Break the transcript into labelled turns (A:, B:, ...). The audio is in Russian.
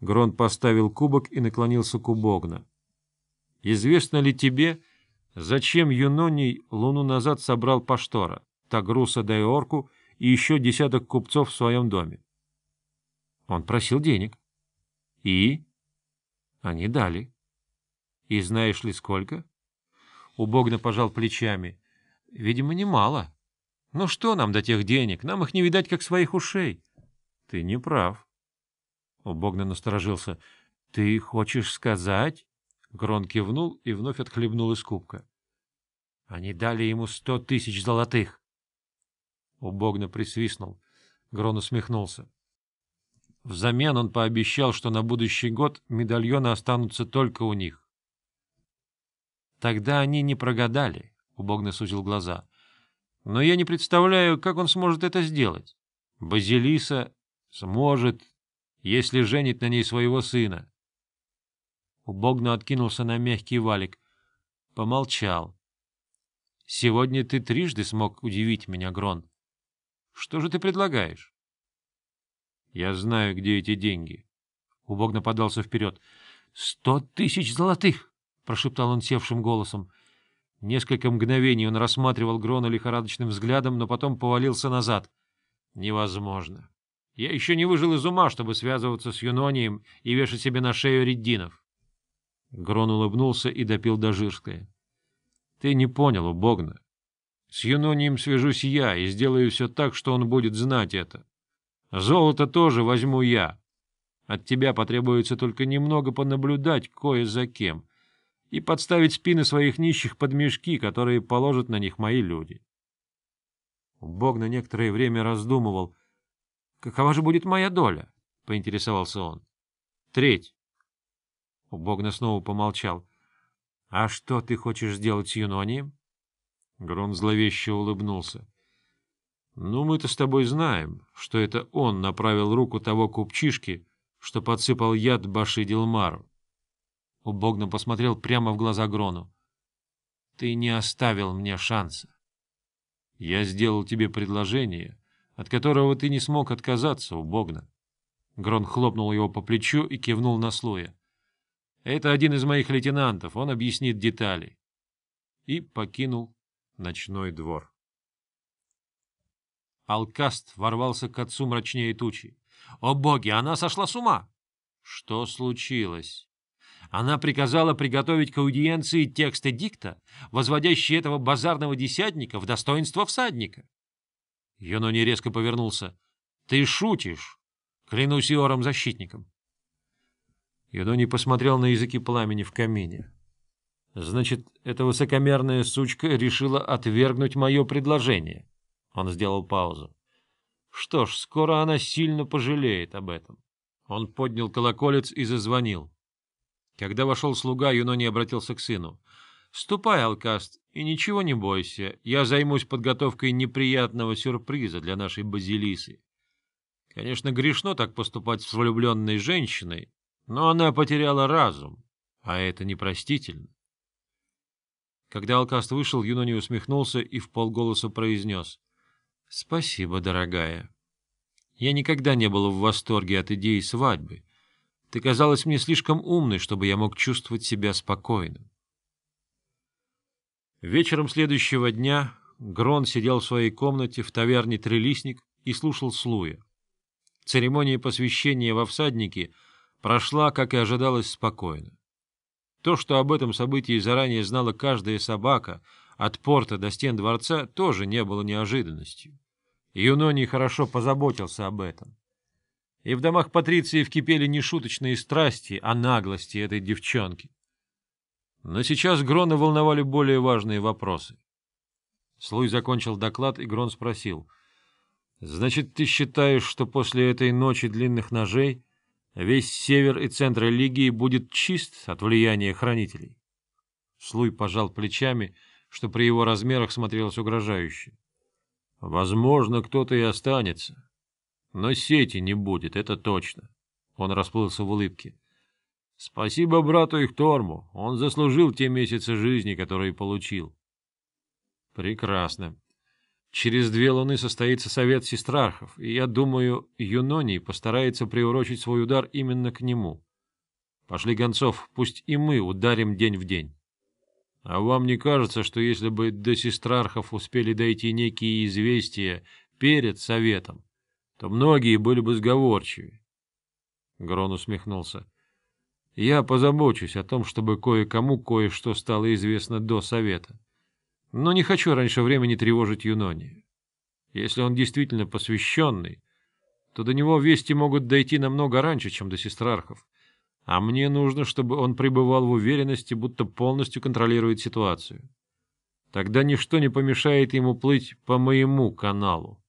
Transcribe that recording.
A: Грон поставил кубок и наклонился к убогна. — Известно ли тебе, зачем Юноний луну назад собрал Паштора, Тагруса Дайорку и еще десяток купцов в своем доме? Он просил денег. — И? — Они дали. — И знаешь ли, сколько? Убогна пожал плечами. — Видимо, немало. Ну что нам до тех денег? Нам их не видать, как своих ушей. — Ты не прав. Убогна насторожился. — Ты хочешь сказать? Грон кивнул и вновь отхлебнул из кубка. — Они дали ему сто тысяч золотых. Убогна присвистнул. Грон усмехнулся. Взамен он пообещал, что на будущий год медальоны останутся только у них. Тогда они не прогадали, — Убогна сузил глаза. Но я не представляю, как он сможет это сделать. Базилиса сможет, если женит на ней своего сына. Убогна откинулся на мягкий валик. Помолчал. — Сегодня ты трижды смог удивить меня, Грон. Что же ты предлагаешь? — Я знаю, где эти деньги. Убогна подался вперед. — Сто тысяч золотых! — прошептал он севшим голосом. Несколько мгновений он рассматривал Грона лихорадочным взглядом, но потом повалился назад. — Невозможно. Я еще не выжил из ума, чтобы связываться с Юнонием и вешать себе на шею реддинов. Грон улыбнулся и допил дожирское. — Ты не понял, убогно. С Юнонием свяжусь я и сделаю все так, что он будет знать это. Золото тоже возьму я. От тебя потребуется только немного понаблюдать кое за кем и подставить спины своих нищих под мешки, которые положат на них мои люди. Бог на некоторое время раздумывал. — Какова же будет моя доля? — поинтересовался он. — Треть. Богна снова помолчал. — А что ты хочешь сделать с Юнонием? Грон зловеще улыбнулся. — Ну, мы-то с тобой знаем, что это он направил руку того купчишки, что подсыпал яд Баши Дилмару. Убогно посмотрел прямо в глаза Грону. — Ты не оставил мне шанса. Я сделал тебе предложение, от которого ты не смог отказаться, Убогно. Грон хлопнул его по плечу и кивнул на слоя. — Это один из моих лейтенантов, он объяснит детали. И покинул ночной двор. Алкаст ворвался к отцу мрачнее тучи. — О боги, она сошла с ума! — Что случилось? Она приказала приготовить к аудиенции текст эдикта, возводящий этого базарного десятника в достоинство всадника. Юнони резко повернулся. — Ты шутишь? Клянусь Иором-защитником. Юнони посмотрел на языки пламени в камине. — Значит, эта высокомерная сучка решила отвергнуть мое предложение. Он сделал паузу. — Что ж, скоро она сильно пожалеет об этом. Он поднял колоколец и зазвонил. Когда вошел слуга, Юнони обратился к сыну. — Ступай, Алкаст, и ничего не бойся. Я займусь подготовкой неприятного сюрприза для нашей Базилисы. Конечно, грешно так поступать с влюбленной женщиной, но она потеряла разум, а это непростительно. Когда Алкаст вышел, Юнони усмехнулся и в полголоса произнес. — Спасибо, дорогая. Я никогда не был в восторге от идеи свадьбы. Ты казалась мне слишком умной, чтобы я мог чувствовать себя спокойным. Вечером следующего дня Грон сидел в своей комнате в таверне «Трелисник» и слушал Слуя. Церемония посвящения во всадники прошла, как и ожидалось, спокойно. То, что об этом событии заранее знала каждая собака, от порта до стен дворца, тоже не было неожиданностью. Юноний хорошо позаботился об этом. И в домах Патриции вкипели не шуточные страсти, а наглости этой девчонки. Но сейчас Грона волновали более важные вопросы. Слуй закончил доклад, и Грон спросил. — Значит, ты считаешь, что после этой ночи длинных ножей весь север и центр Лигии будет чист от влияния хранителей? Слуй пожал плечами, что при его размерах смотрелось угрожающе. — Возможно, кто-то и останется. Но сети не будет, это точно. Он расплылся в улыбке. Спасибо брату Ихторму, он заслужил те месяцы жизни, которые получил. Прекрасно. Через две луны состоится совет сестрархов, и я думаю, Юноний постарается приурочить свой удар именно к нему. Пошли гонцов, пусть и мы ударим день в день. А вам не кажется, что если бы до сестрархов успели дойти некие известия перед советом, то многие были бы сговорчивее? Грон усмехнулся. — Я позабочусь о том, чтобы кое-кому кое-что стало известно до совета. Но не хочу раньше времени тревожить Юнони. Если он действительно посвященный, то до него вести могут дойти намного раньше, чем до сестрархов. А мне нужно, чтобы он пребывал в уверенности, будто полностью контролирует ситуацию. Тогда ничто не помешает ему плыть по моему каналу.